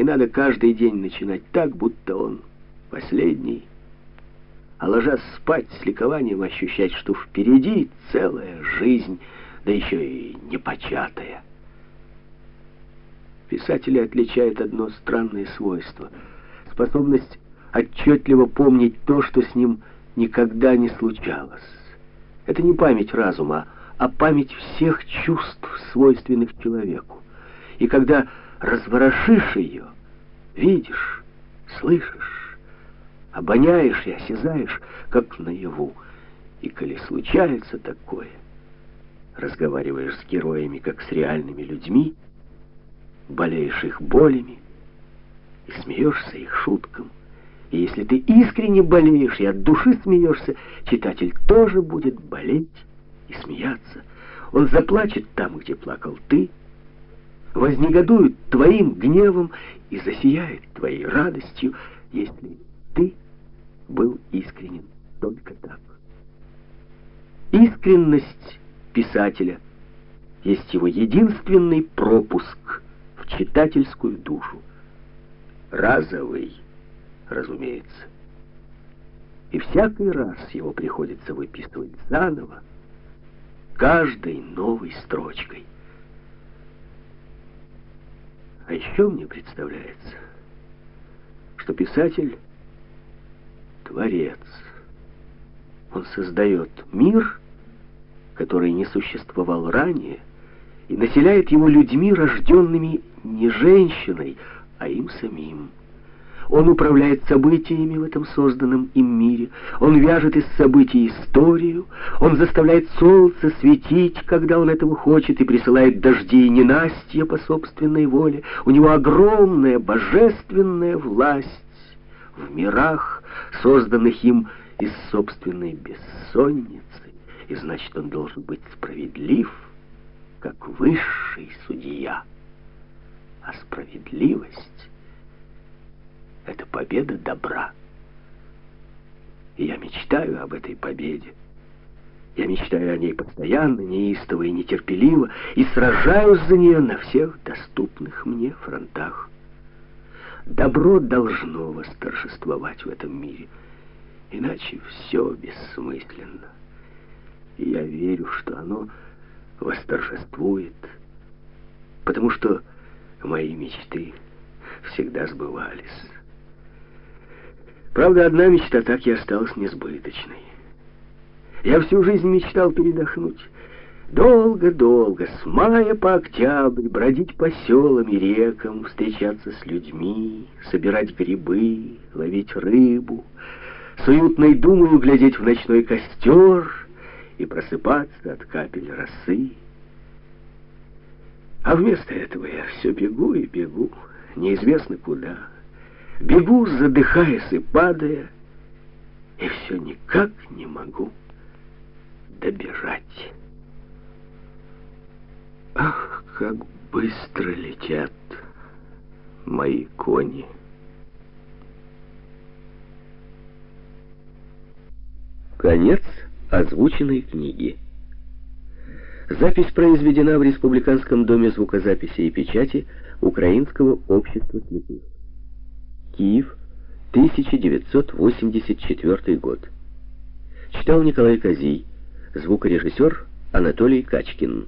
И надо каждый день начинать так, будто он последний. А ложась спать с ликованием ощущать, что впереди целая жизнь, да еще и непочатая. Писателя отличает одно странное свойство — способность отчетливо помнить то, что с ним никогда не случалось. Это не память разума, а память всех чувств, свойственных человеку. И когда разворошишь ее, видишь, слышишь, обоняешь и осязаешь, как наяву. И коли случается такое, разговариваешь с героями, как с реальными людьми, болеешь их болями и смеешься их шуткам. И если ты искренне болеешь и от души смеешься, читатель тоже будет болеть и смеяться. Он заплачет там, где плакал ты, вознегодует твоим гневом и засияет твоей радостью, если ты был искренен только так. Искренность писателя есть его единственный пропуск в читательскую душу. Разовый, разумеется. И всякий раз его приходится выписывать заново, каждой новой строчкой. А еще мне представляется, что писатель — творец. Он создает мир, который не существовал ранее, и населяет его людьми, рожденными не женщиной, а им самим. Он управляет событиями в этом созданном им мире. Он вяжет из событий историю. Он заставляет солнце светить, когда он этого хочет, и присылает дожди и ненастья по собственной воле. У него огромная божественная власть в мирах, созданных им из собственной бессонницы. И значит, он должен быть справедлив, как высший судья. А справедливость это победа добра. И я мечтаю об этой победе. Я мечтаю о ней постоянно, неистово и нетерпеливо, и сражаюсь за нее на всех доступных мне фронтах. Добро должно восторжествовать в этом мире, иначе все бессмысленно. И я верю, что оно восторжествует, потому что мои мечты всегда сбывались. Правда, одна мечта так и осталась несбыточной. Я всю жизнь мечтал передохнуть. Долго-долго, с мая по октябрь, бродить по селам и рекам, встречаться с людьми, собирать грибы, ловить рыбу, с уютной думою глядеть в ночной костер и просыпаться от капель росы. А вместо этого я все бегу и бегу, неизвестно куда. Бегу, задыхаясь и падая, и все никак не могу добежать. Ах, как быстро летят мои кони. Конец озвученной книги. Запись произведена в Республиканском доме звукозаписи и печати Украинского общества слепых. Киев, 1984 год. Читал Николай Козий, звукорежиссер Анатолий Качкин.